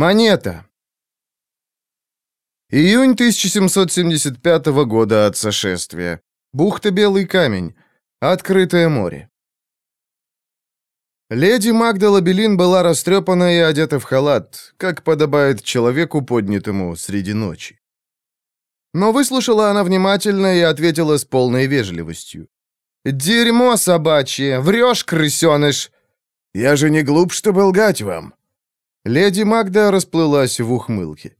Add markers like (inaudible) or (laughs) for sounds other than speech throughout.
Монета. Июнь 1775 года от сошествия. Бухта Белый камень. Открытое море. Леди Магда Лабелин была растрепана и одета в халат, как подобает человеку, поднятому среди ночи. Но выслушала она внимательно и ответила с полной вежливостью. «Дерьмо собачье! Врешь, крысеныш!» «Я же не глуп, чтобы лгать вам!» Леди Магда расплылась в ухмылке.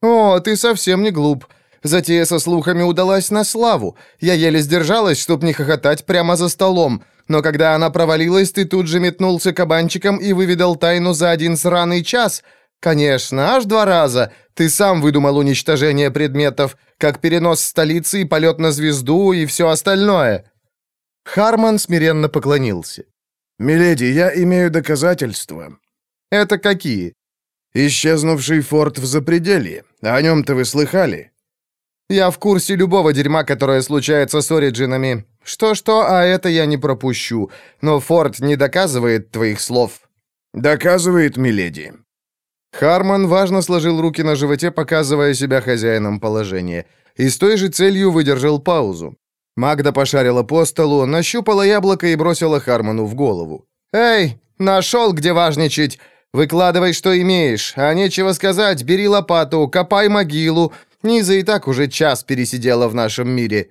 «О, ты совсем не глуп. Затея со слухами удалась на славу. Я еле сдержалась, чтоб не хохотать прямо за столом. Но когда она провалилась, ты тут же метнулся кабанчиком и выведал тайну за один сраный час. Конечно, аж два раза. Ты сам выдумал уничтожение предметов, как перенос столицы и полет на звезду и все остальное». Харман смиренно поклонился. «Миледи, я имею доказательства». «Это какие?» «Исчезнувший форт в Запределье. О нем-то вы слыхали?» «Я в курсе любого дерьма, которое случается с Ориджинами. Что-что, а это я не пропущу. Но форт не доказывает твоих слов». «Доказывает, миледи». Харман важно сложил руки на животе, показывая себя хозяином положения. И с той же целью выдержал паузу. Магда пошарила по столу, нащупала яблоко и бросила Харману в голову. «Эй, нашел, где важничать! Выкладывай, что имеешь, а нечего сказать, бери лопату, копай могилу. Низа и так уже час пересидела в нашем мире».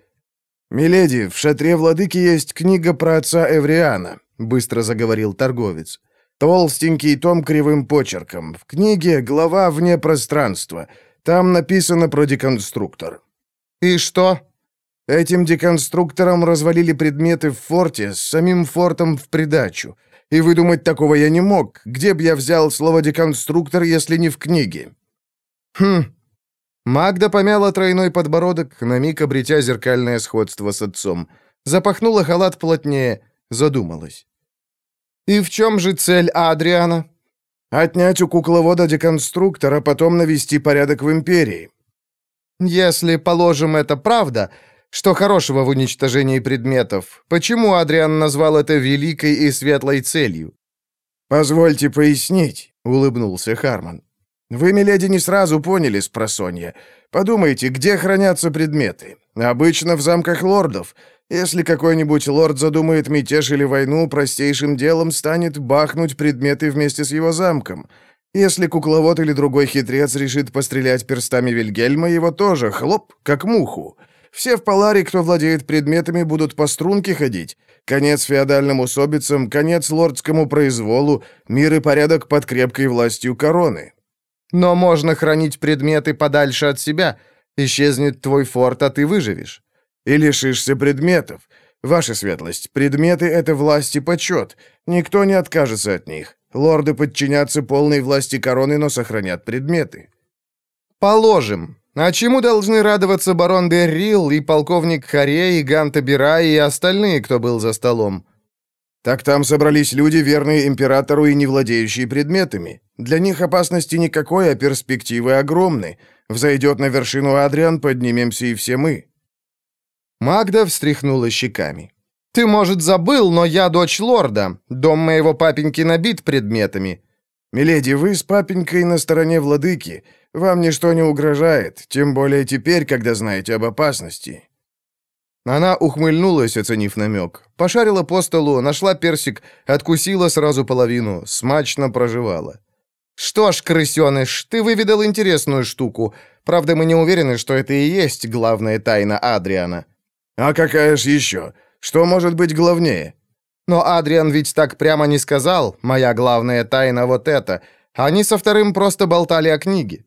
«Миледи, в шатре владыки есть книга про отца Эвриана», — быстро заговорил торговец. «Толстенький том кривым почерком. В книге глава вне пространства. Там написано про деконструктор». «И что?» Этим деконструктором развалили предметы в форте с самим фортом в придачу. И выдумать такого я не мог. Где б я взял слово «деконструктор», если не в книге? Хм. Магда помяла тройной подбородок, на миг обретя зеркальное сходство с отцом. Запахнула халат плотнее, задумалась. «И в чем же цель Адриана?» «Отнять у кукловода деконструктора, потом навести порядок в Империи». «Если, положим, это правда, что хорошего в уничтожении предметов? Почему Адриан назвал это великой и светлой целью? «Позвольте пояснить», — улыбнулся Харман. «Вы, миледи, не сразу поняли спросонья. Подумайте, где хранятся предметы? Обычно в замках лордов. Если какой-нибудь лорд задумает мятеж или войну, простейшим делом станет бахнуть предметы вместе с его замком. Если кукловод или другой хитрец решит пострелять перстами Вильгельма, его тоже хлоп, как муху. Все в Паларе, кто владеет предметами, будут по струнке ходить. Конец феодальным усобицам, конец лордскому произволу, мир и порядок под крепкой властью короны. Но можно хранить предметы подальше от себя. Исчезнет твой форт, а ты выживешь. И лишишься предметов. Ваша светлость, предметы — это власть и почет. Никто не откажется от них. Лорды подчинятся полной власти короны, но сохранят предметы. Положим. А чему должны радоваться барон Беррил и полковник Харе, и Ганта Бира, и остальные, кто был за столом? Так там собрались люди, верные императору и не владеющие предметами. Для них опасности никакой, а перспективы огромны. Взойдет на вершину Адриан, поднимемся и все мы». Магда встряхнула щеками. «Ты, может, забыл, но я дочь лорда. Дом моего папеньки набит предметами». «Миледи, вы с папенькой на стороне владыки. Вам ничто не угрожает, тем более теперь, когда знаете об опасности». Она ухмыльнулась, оценив намек. Пошарила по столу, нашла персик, откусила сразу половину, смачно проживала. «Что ж, крысеныш, ты выведал интересную штуку. Правда, мы не уверены, что это и есть главная тайна Адриана». «А какая ж еще? Что может быть главнее?» «Но Адриан ведь так прямо не сказал, моя главная тайна вот эта. Они со вторым просто болтали о книге».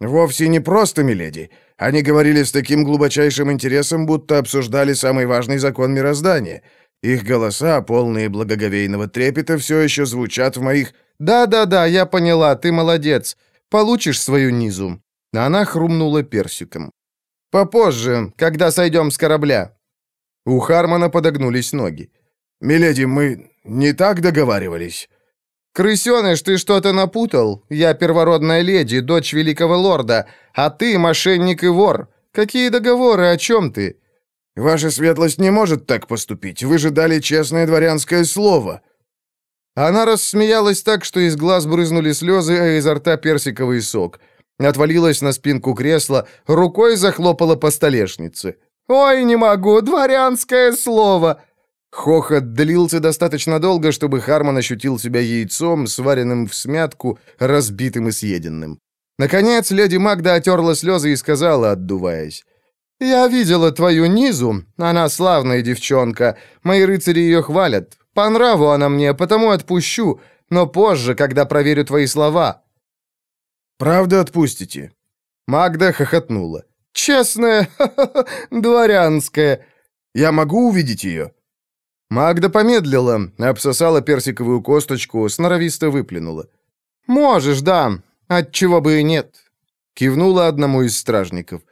«Вовсе не просто, миледи. Они говорили с таким глубочайшим интересом, будто обсуждали самый важный закон мироздания. Их голоса, полные благоговейного трепета, все еще звучат в моих...» «Да-да-да, я поняла, ты молодец. Получишь свою низу». Она хрумнула персиком. «Попозже, когда сойдем с корабля». У Хармона подогнулись ноги. «Миледи, мы не так договаривались». «Крысеныш, ты что-то напутал? Я первородная леди, дочь великого лорда, а ты мошенник и вор. Какие договоры, о чем ты?» «Ваша светлость не может так поступить. Вы же дали честное дворянское слово». Она рассмеялась так, что из глаз брызнули слезы, а изо рта персиковый сок. Отвалилась на спинку кресла, рукой захлопала по столешнице. «Ой, не могу, дворянское слово!» Хохот длился достаточно долго, чтобы Харман ощутил себя яйцом, сваренным в смятку, разбитым и съеденным. Наконец, леди Магда отерла слезы и сказала, отдуваясь. «Я видела твою Низу. Она славная девчонка. Мои рыцари ее хвалят. По нраву она мне, потому отпущу, но позже, когда проверю твои слова». «Правда отпустите?» Магда хохотнула. «Честная, (laughs) дворянская. Я могу увидеть ее?» Магда помедлила, обсосала персиковую косточку, сноровисто выплюнула. «Можешь, да. Отчего бы и нет». Кивнула одному из стражников.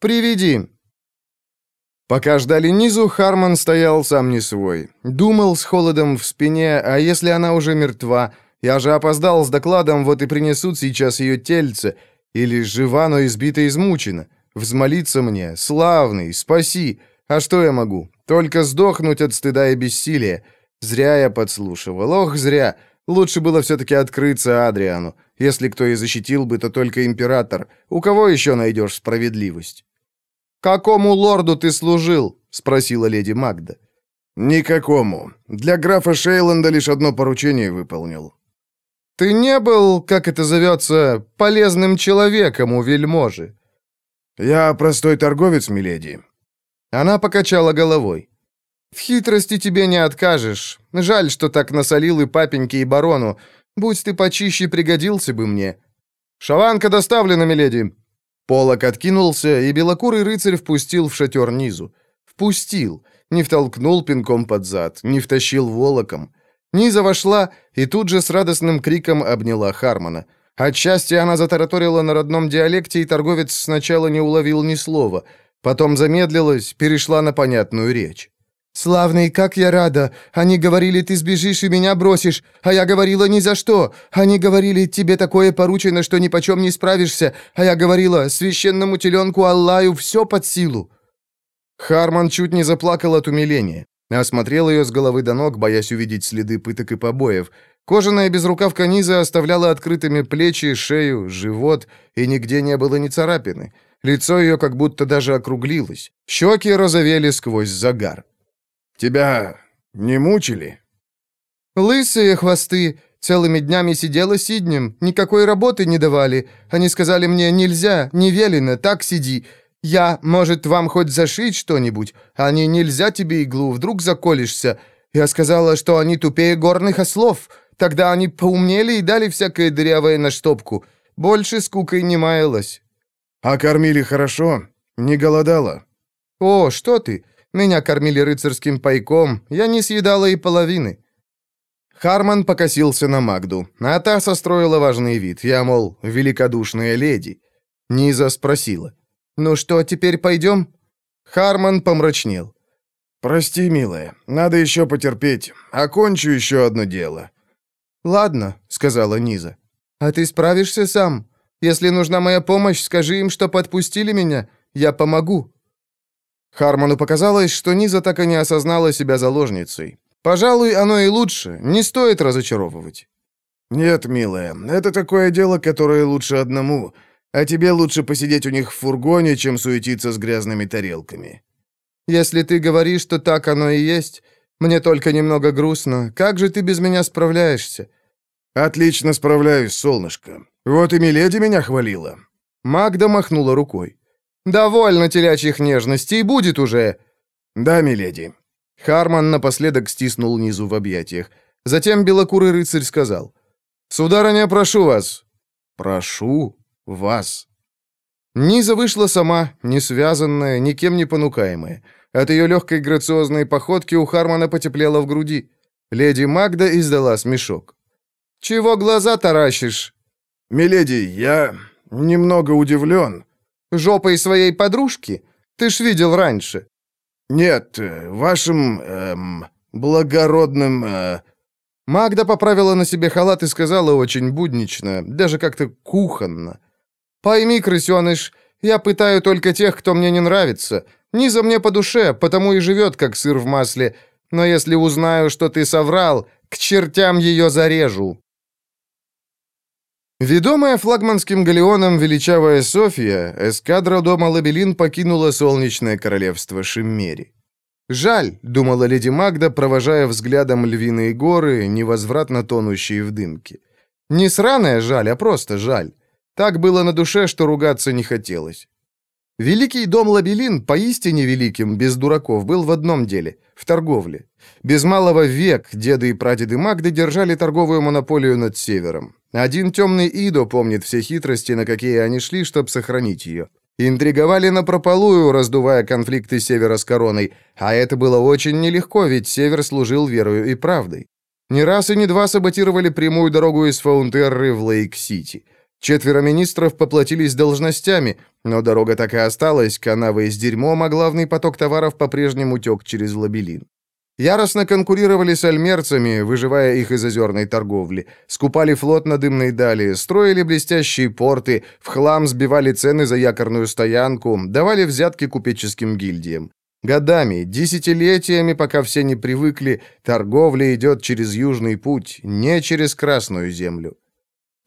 «Приведи». Пока ждали Низу, Харман стоял сам не свой. Думал с холодом в спине, а если она уже мертва? Я же опоздал с докладом, вот и принесут сейчас ее тельце. Или жива, но избита измучена. Взмолиться мне, славный, спаси. А что я могу? Только сдохнуть от стыда и бессилия. Зря я подслушивал. Ох, зря. Лучше было все-таки открыться Адриану. Если кто и защитил бы, то только император. У кого еще найдешь справедливость? «Какому лорду ты служил?» — спросила леди Магда. «Никакому. Для графа Шейланда лишь одно поручение выполнил». «Ты не был, как это зовется, полезным человеком у вельможи?» «Я простой торговец, миледи. Она покачала головой. «В хитрости тебе не откажешь. Жаль, что так насолил и папеньке, и барону. Будь ты почище, пригодился бы мне. Шаванка доставлена, миледи». Полок откинулся, и белокурый рыцарь впустил в шатер низу. Впустил. Не втолкнул пинком под зад, не втащил волоком. Низа вошла и тут же с радостным криком обняла Хармона. Отчасти она затараторила на родном диалекте, и торговец сначала не уловил ни слова — Потом замедлилась, перешла на понятную речь. «Славный, как я рада! Они говорили, ты сбежишь и меня бросишь, а я говорила ни за что. Они говорили, тебе такое поручено, что ни почем не справишься, а я говорила, священному теленку Аллаю все под силу». Харман чуть не заплакал от умиления. Осмотрел ее с головы до ног, боясь увидеть следы пыток и побоев. Кожаная безрукавка низа оставляла открытыми плечи, шею, живот, и нигде не было ни царапины. Лицо ее как будто даже округлилось. Щеки розовели сквозь загар. «Тебя не мучили?» «Лысые хвосты. Целыми днями сидела сиднем. Никакой работы не давали. Они сказали мне, нельзя, не велено, так сиди. Я, может, вам хоть зашить что-нибудь? Они, нельзя тебе иглу, вдруг заколешься. Я сказала, что они тупее горных ослов. Тогда они поумнели и дали всякое дырявое на штопку. Больше скукой не маялась. «А кормили хорошо? Не голодала?» «О, что ты! Меня кормили рыцарским пайком, я не съедала и половины». Харман покосился на Магду, а та состроила важный вид. Я, мол, великодушная леди. Низа спросила. «Ну что, теперь пойдем?» Харман помрачнел. «Прости, милая, надо еще потерпеть. Окончу еще одно дело». «Ладно», — сказала Низа. «А ты справишься сам?» Если нужна моя помощь, скажи им, что подпустили меня. Я помогу». Хармону показалось, что Низа так и не осознала себя заложницей. Пожалуй, оно и лучше. Не стоит разочаровывать. «Нет, милая, это такое дело, которое лучше одному. А тебе лучше посидеть у них в фургоне, чем суетиться с грязными тарелками». «Если ты говоришь, что так оно и есть, мне только немного грустно. Как же ты без меня справляешься?» «Отлично справляюсь, солнышко. Вот и Миледи меня хвалила». Магда махнула рукой. «Довольно телячьих нежностей, будет уже». «Да, Миледи». Харман напоследок стиснул низу в объятиях. Затем белокурый рыцарь сказал. «Сударыня, прошу вас». «Прошу вас». Низа вышла сама, не связанная, никем не понукаемая. От ее легкой грациозной походки у Хармана потеплело в груди. Леди Магда издала смешок. «Чего глаза таращишь?» «Миледи, я немного удивлен». «Жопой своей подружки? Ты ж видел раньше». «Нет, э, вашим, эм, благородным...» э... Магда поправила на себе халат и сказала очень буднично, даже как-то кухонно. «Пойми, крысеныш, я пытаю только тех, кто мне не нравится. Низа мне по душе, потому и живет, как сыр в масле. Но если узнаю, что ты соврал, К чертям ее зарежу!» Ведомая флагманским галеоном величавая София, эскадра дома Лабелин покинула солнечное королевство Шиммери. «Жаль», — думала леди Магда, провожая взглядом львиные горы, невозвратно тонущие в дымке. «Не сраная жаль, а просто жаль. Так было на душе, что ругаться не хотелось». Великий дом Лабелин, поистине великим, без дураков, был в одном деле — в торговле. Без малого век деды и прадеды Магды держали торговую монополию над севером. Один темный Идо помнит все хитрости, на какие они шли, чтобы сохранить ее. Интриговали напропалую, раздувая конфликты севера с короной, а это было очень нелегко, ведь север служил верою и правдой. Не раз и не два саботировали прямую дорогу из Фаунтерры в Лейк-Сити. Четверо министров поплатились должностями, но дорога так и осталась, канавы с дерьмом, а главный поток товаров по-прежнему тек через лабелин. Яростно конкурировали с альмерцами, выживая их из озерной торговли. Скупали флот на дымной дали, строили блестящие порты, в хлам сбивали цены за якорную стоянку, давали взятки купеческим гильдиям. Годами, десятилетиями, пока все не привыкли, торговля идет через Южный путь, не через Красную землю.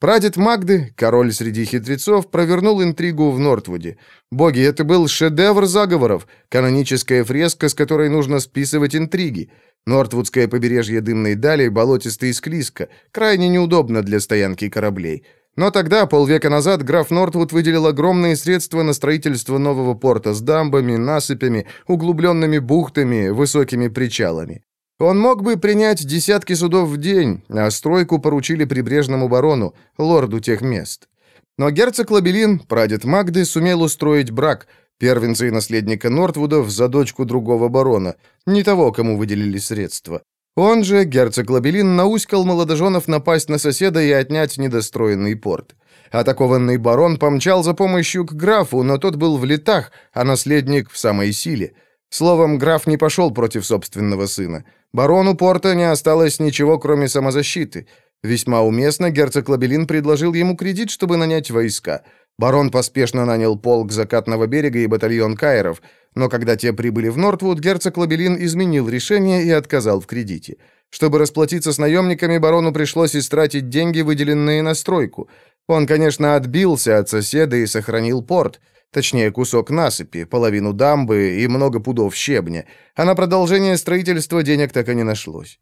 Прадед Магды, король среди хитрецов, провернул интригу в Нортвуде. Боги, это был шедевр заговоров, каноническая фреска, с которой нужно списывать интриги. Нортвудское побережье дымной дали болотисто и склизко, крайне неудобно для стоянки кораблей. Но тогда, полвека назад, граф Нортвуд выделил огромные средства на строительство нового порта с дамбами, насыпями, углубленными бухтами, высокими причалами. Он мог бы принять десятки судов в день, а стройку поручили прибрежному барону, лорду тех мест. Но герцог Лабелин, прадед Магды, сумел устроить брак, первенца и наследника Нортвудов за дочку другого барона, не того, кому выделили средства. Он же, герцог Лабелин, науськал молодоженов напасть на соседа и отнять недостроенный порт. Атакованный барон помчал за помощью к графу, но тот был в летах, а наследник в самой силе. Словом, граф не пошел против собственного сына. Барону Порта не осталось ничего, кроме самозащиты. Весьма уместно герцог Лабелин предложил ему кредит, чтобы нанять войска. Барон поспешно нанял полк закатного берега и батальон кайров, но когда те прибыли в Нортвуд, герцог Лабелин изменил решение и отказал в кредите. Чтобы расплатиться с наемниками, барону пришлось истратить деньги, выделенные на стройку. Он, конечно, отбился от соседа и сохранил порт, Точнее, кусок насыпи, половину дамбы и много пудов щебня. А на продолжение строительства денег так и не нашлось.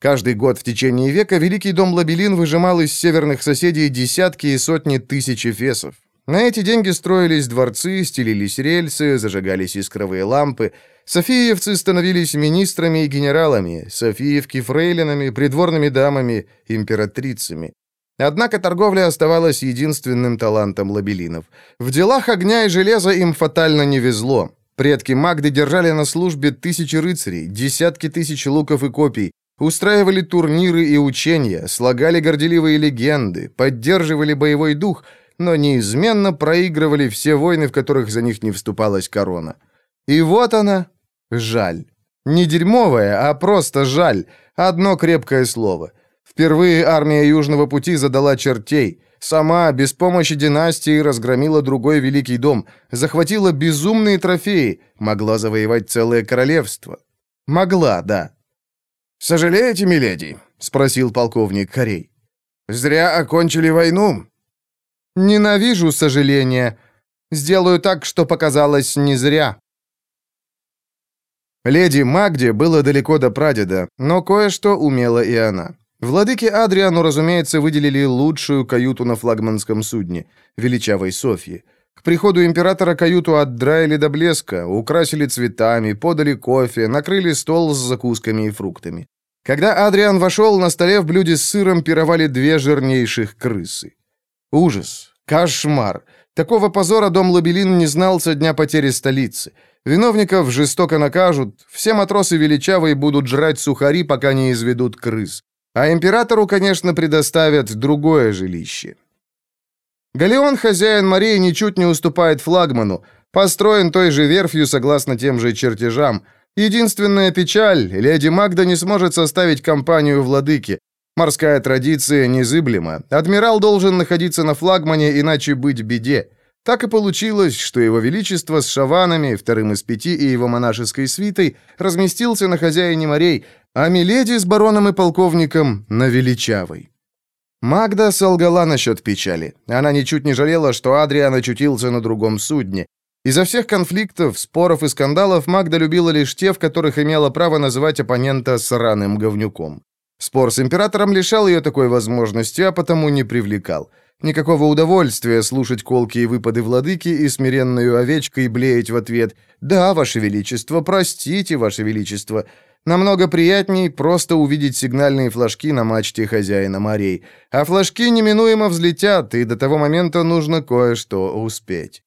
Каждый год в течение века Великий дом Лабелин выжимал из северных соседей десятки и сотни тысяч эфесов. На эти деньги строились дворцы, стелились рельсы, зажигались искровые лампы. Софиевцы становились министрами и генералами, Софиевки — фрейлинами, придворными дамами, императрицами. Однако торговля оставалась единственным талантом лабелинов. В делах огня и железа им фатально не везло. Предки Магды держали на службе тысячи рыцарей, десятки тысяч луков и копий, устраивали турниры и учения, слагали горделивые легенды, поддерживали боевой дух, но неизменно проигрывали все войны, в которых за них не вступалась корона. И вот она, жаль. Не дерьмовая, а просто жаль. Одно крепкое слово — Впервые армия Южного пути задала чертей. Сама, без помощи династии, разгромила другой великий дом, захватила безумные трофеи, могла завоевать целое королевство. Могла, да. «Сожалеете, миледи?» — спросил полковник Корей. «Зря окончили войну». «Ненавижу сожаления. Сделаю так, что показалось не зря». Леди Магде было далеко до прадеда, но кое-что умела и она. Владыке Адриану, разумеется, выделили лучшую каюту на флагманском судне, величавой Софьи. К приходу императора каюту отдраили до блеска, украсили цветами, подали кофе, накрыли стол с закусками и фруктами. Когда Адриан вошел, на столе в блюде с сыром пировали две жирнейших крысы. Ужас, кошмар. Такого позора дом Лабелин не знал со дня потери столицы. Виновников жестоко накажут, все матросы величавые будут жрать сухари, пока не изведут крыс. А императору, конечно, предоставят другое жилище. Галеон, хозяин морей, ничуть не уступает флагману, построен той же верфью согласно тем же чертежам. Единственная печаль, леди Магда не сможет составить компанию владыки. Морская традиция незыблема. Адмирал должен находиться на флагмане, иначе быть беде. Так и получилось, что его величество с шаванами, вторым из пяти и его монашеской свитой, разместился на хозяине морей, а Миледи с бароном и полковником на величавой. Магда солгала насчет печали. Она ничуть не жалела, что Адриан очутился на другом судне. Изо всех конфликтов, споров и скандалов Магда любила лишь те, в которых имела право называть оппонента сраным говнюком. Спор с императором лишал ее такой возможности, а потому не привлекал. Никакого удовольствия слушать колкие выпады владыки и смиренную овечкой блеять в ответ «Да, Ваше Величество, простите, Ваше Величество». Намного приятней просто увидеть сигнальные флажки на мачте хозяина морей. А флажки неминуемо взлетят, и до того момента нужно кое-что успеть.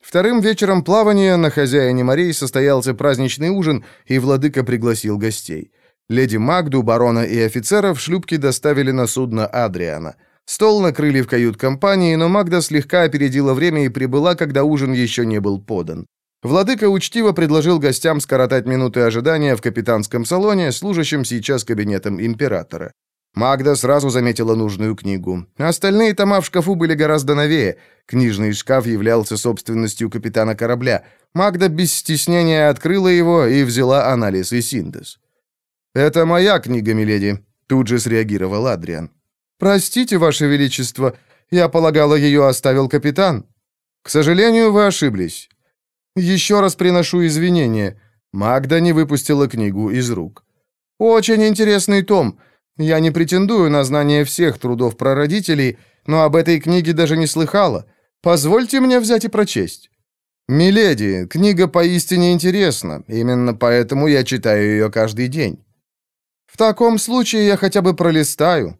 Вторым вечером плавания на хозяине морей состоялся праздничный ужин, и владыка пригласил гостей. Леди Магду, барона и офицеров шлюпки доставили на судно Адриана. Стол накрыли в кают-компании, но Магда слегка опередила время и прибыла, когда ужин еще не был подан. Владыка учтиво предложил гостям скоротать минуты ожидания в капитанском салоне, служащем сейчас кабинетом императора. Магда сразу заметила нужную книгу. Остальные тома в шкафу были гораздо новее. Книжный шкаф являлся собственностью капитана корабля. Магда без стеснения открыла его и взяла анализ и синтез. «Это моя книга, миледи», — тут же среагировал Адриан. «Простите, Ваше Величество, я полагала, ее оставил капитан». «К сожалению, вы ошиблись». «Еще раз приношу извинения». Магда не выпустила книгу из рук. «Очень интересный том. Я не претендую на знание всех трудов прародителей, но об этой книге даже не слыхала. Позвольте мне взять и прочесть». «Миледи, книга поистине интересна, именно поэтому я читаю ее каждый день». В таком случае я хотя бы пролистаю.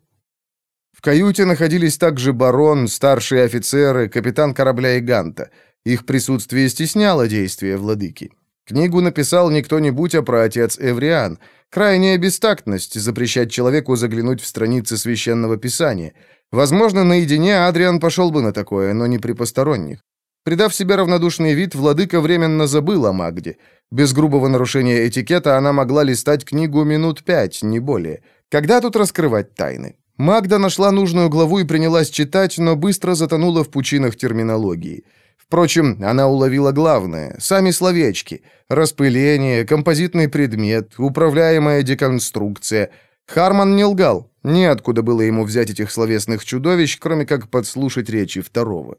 В каюте находились также барон, старшие офицеры, капитан корабля и Ганта. Их присутствие стесняло действия владыки. Книгу написал не кто-нибудь, а праотец Эвриан. Крайняя бестактность запрещать человеку заглянуть в страницы священного писания. Возможно, наедине Адриан пошел бы на такое, но не при посторонних. Придав себе равнодушный вид, владыка временно забыл о Магде. Без грубого нарушения этикета она могла листать книгу минут пять, не более. Когда тут раскрывать тайны? Магда нашла нужную главу и принялась читать, но быстро затонула в пучинах терминологии. Впрочем, она уловила главное — сами словечки. Распыление, композитный предмет, управляемая деконструкция. Харман не лгал. Неоткуда было ему взять этих словесных чудовищ, кроме как подслушать речи второго.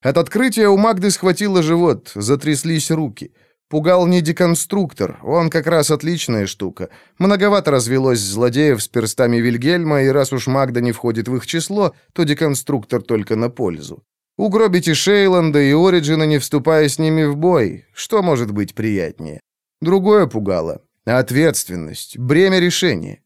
От открытия у Магды схватило живот, затряслись руки. Пугал не деконструктор, он как раз отличная штука. Многовато развелось злодеев с перстами Вильгельма, и раз уж Магда не входит в их число, то деконструктор только на пользу. Угробите Шейланда и Ориджина, не вступая с ними в бой. Что может быть приятнее? Другое пугало. Ответственность, бремя решения.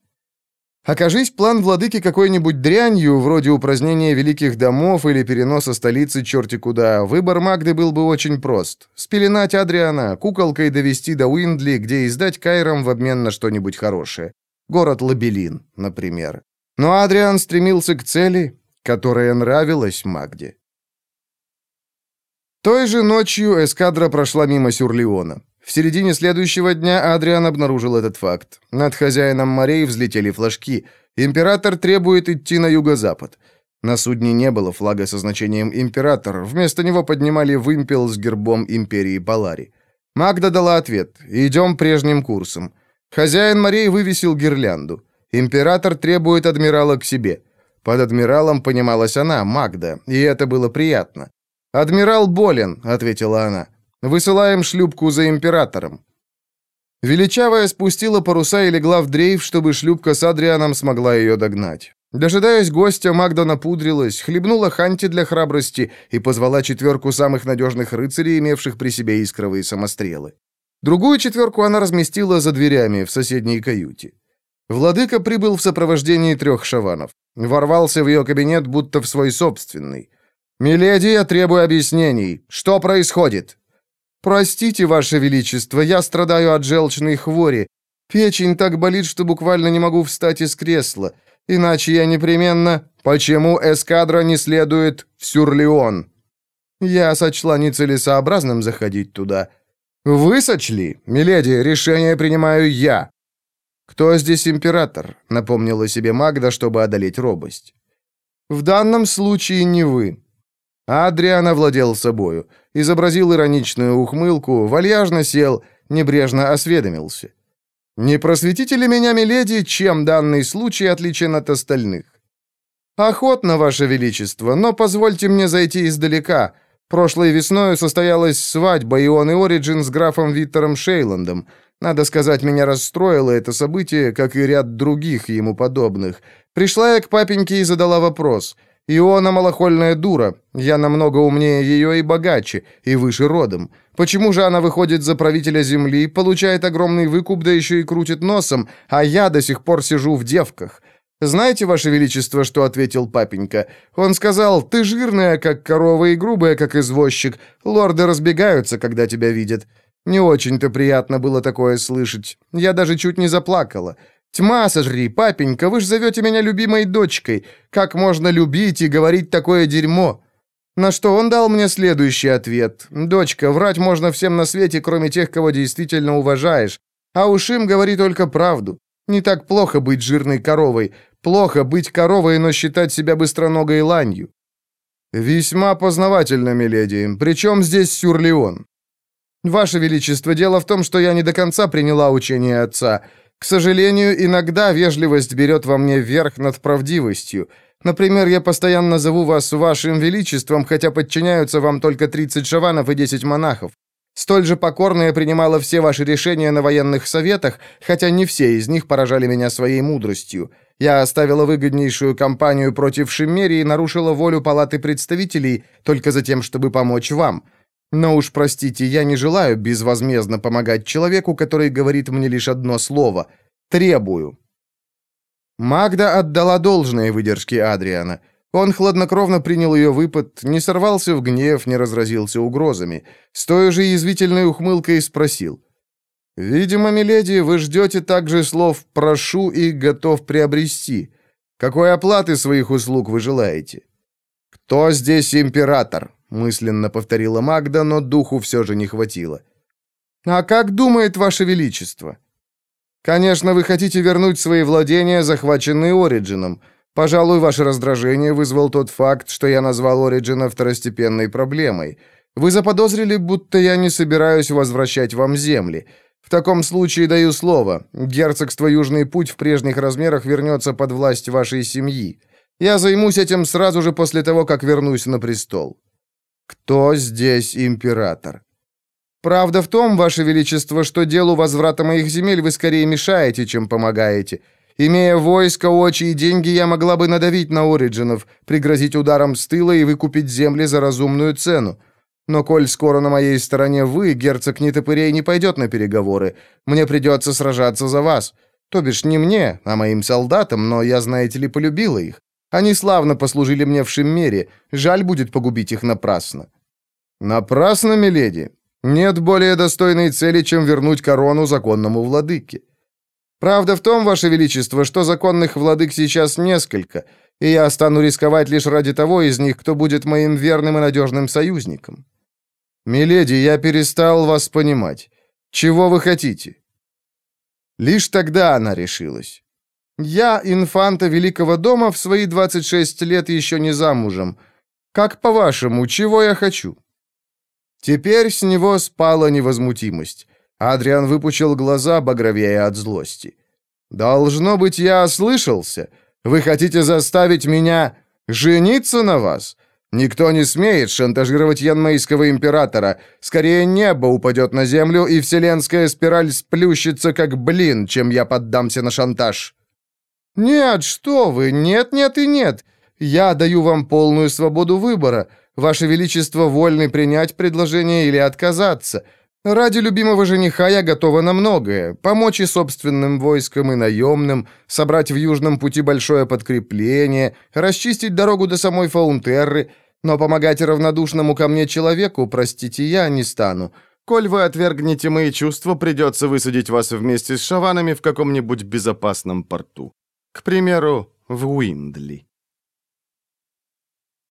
Окажись план владыки какой-нибудь дрянью, вроде упразднения великих домов или переноса столицы черти куда, выбор Магды был бы очень прост. Спеленать Адриана, куколкой довести до Уиндли, где издать Кайрам в обмен на что-нибудь хорошее. Город Лабелин, например. Но Адриан стремился к цели, которая нравилась Магде. Той же ночью эскадра прошла мимо Сюрлеона. В середине следующего дня Адриан обнаружил этот факт. Над хозяином морей взлетели флажки. Император требует идти на юго-запад. На судне не было флага со значением «Император». Вместо него поднимали вымпел с гербом империи Палари. Магда дала ответ «Идем прежним курсом». Хозяин морей вывесил гирлянду. Император требует адмирала к себе. Под адмиралом понималась она, Магда, и это было приятно. «Адмирал болен», — ответила она. Высылаем шлюпку за императором». Величавая спустила паруса и легла в дрейф, чтобы шлюпка с Адрианом смогла ее догнать. Дожидаясь гостя, Магда напудрилась, хлебнула ханти для храбрости и позвала четверку самых надежных рыцарей, имевших при себе искровые самострелы. Другую четверку она разместила за дверями в соседней каюте. Владыка прибыл в сопровождении трех шаванов. Ворвался в ее кабинет, будто в свой собственный. «Миледи, я требую объяснений. Что происходит?» «Простите, Ваше Величество, я страдаю от желчной хвори. Печень так болит, что буквально не могу встать из кресла. Иначе я непременно... Почему эскадра не следует в Сюрлеон?» Я сочла нецелесообразным заходить туда. «Вы сочли? Миледи, решение принимаю я». «Кто здесь император?» — напомнила себе Магда, чтобы одолеть робость. «В данном случае не вы. Адриан овладел собою, изобразил ироничную ухмылку, вальяжно сел, небрежно осведомился. Не просветите ли меня, миледи, чем данный случай отличен от остальных? Охотно, ваше величество, но позвольте мне зайти издалека. Прошлой весной состоялась свадьба Ион и Ориджин с графом Виттером Шейландом. Надо сказать, меня расстроило это событие, как и ряд других ему подобных. Пришла я к папеньке и задала вопрос. Иона малохольная дура. Я намного умнее ее и богаче, и выше родом. Почему же она выходит за правителя земли, получает огромный выкуп, да еще и крутит носом, а я до сих пор сижу в девках? Знаете, Ваше Величество, что ответил папенька? Он сказал, ты жирная, как корова, и грубая, как извозчик. Лорды разбегаются, когда тебя видят. Не очень-то приятно было такое слышать. Я даже чуть не заплакала. Тьма сожри, папенька, вы ж зовете меня любимой дочкой. Как можно любить и говорить такое дерьмо? На что он дал мне следующий ответ. «Дочка, врать можно всем на свете, кроме тех, кого действительно уважаешь. А уж им говори только правду. Не так плохо быть жирной коровой. Плохо быть коровой, но считать себя быстроногой ланью. Весьма познавательно, миледи. Причем здесь Сюрлеон? Ваше Величество, дело в том, что я не до конца приняла учение отца. К сожалению, иногда вежливость берет во мне верх над правдивостью. Например, я постоянно зову вас Вашим Величеством, хотя подчиняются вам только 30 шаванов и 10 монахов. Столь же покорно я принимала все ваши решения на военных советах, хотя не все из них поражали меня своей мудростью. Я оставила выгоднейшую кампанию против Шиммерии и нарушила волю Палаты представителей только за тем, чтобы помочь вам. Но уж простите, я не желаю безвозмездно помогать человеку, который говорит мне лишь одно слово «требую». Магда отдала должное выдержке Адриана – он хладнокровно принял ее выпад, не сорвался в гнев, не разразился угрозами. С той же язвительной ухмылкой спросил. «Видимо, миледи, вы ждете также слов «прошу» и «готов приобрести». Какой оплаты своих услуг вы желаете?» «Кто здесь император?» — мысленно повторила Магда, но духу все же не хватило. «А как думает ваше величество?» «Конечно, вы хотите вернуть свои владения, захваченные Ориджином. Пожалуй, ваше раздражение вызвал тот факт, что я назвал Ориджина второстепенной проблемой. Вы заподозрили, будто я не собираюсь возвращать вам земли. В таком случае даю слово. Герцогство Южный Путь в прежних размерах вернется под власть вашей семьи. Я займусь этим сразу же после того, как вернусь на престол. Кто здесь император? Правда в том, ваше величество, что делу возврата моих земель вы скорее мешаете, чем помогаете. Имея войско, очи и деньги, я могла бы надавить на Ориджинов, пригрозить ударом с тыла и выкупить земли за разумную цену. Но коль скоро на моей стороне вы, герцог Нитопырей, не пойдет на переговоры, мне придется сражаться за вас. То бишь не мне, а моим солдатам, но я, знаете ли, полюбила их. Они славно послужили мне в Шиммере, жаль будет погубить их напрасно». «Напрасно, миледи? Нет более достойной цели, чем вернуть корону законному владыке. Правда в том, Ваше Величество, что законных владык сейчас несколько, и я стану рисковать лишь ради того из них, кто будет моим верным и надежным союзником. Миледи, я перестал вас понимать. Чего вы хотите?» Лишь тогда она решилась. «Я, инфанта Великого дома, в свои 26 лет еще не замужем. Как по-вашему, чего я хочу?» Теперь с него спала невозмутимость. Адриан выпучил глаза, багровея от злости. «Должно быть, я ослышался. Вы хотите заставить меня жениться на вас? Никто не смеет шантажировать янмейского императора. Скорее небо упадет на землю, и вселенская спираль сплющится, как блин, чем я поддамся на шантаж». «Нет, что вы, нет, нет и нет. Я даю вам полную свободу выбора. Ваше Величество вольны принять предложение или отказаться». Ради любимого жениха я готова на многое. Помочь и собственным войскам, и наемным, собрать в Южном пути большое подкрепление, расчистить дорогу до самой Фаунтерры, но помогать равнодушному ко мне человеку, простите, я не стану. Коль вы отвергнете мои чувства, придется высадить вас вместе с шаванами в каком-нибудь безопасном порту. К примеру, в Уиндли.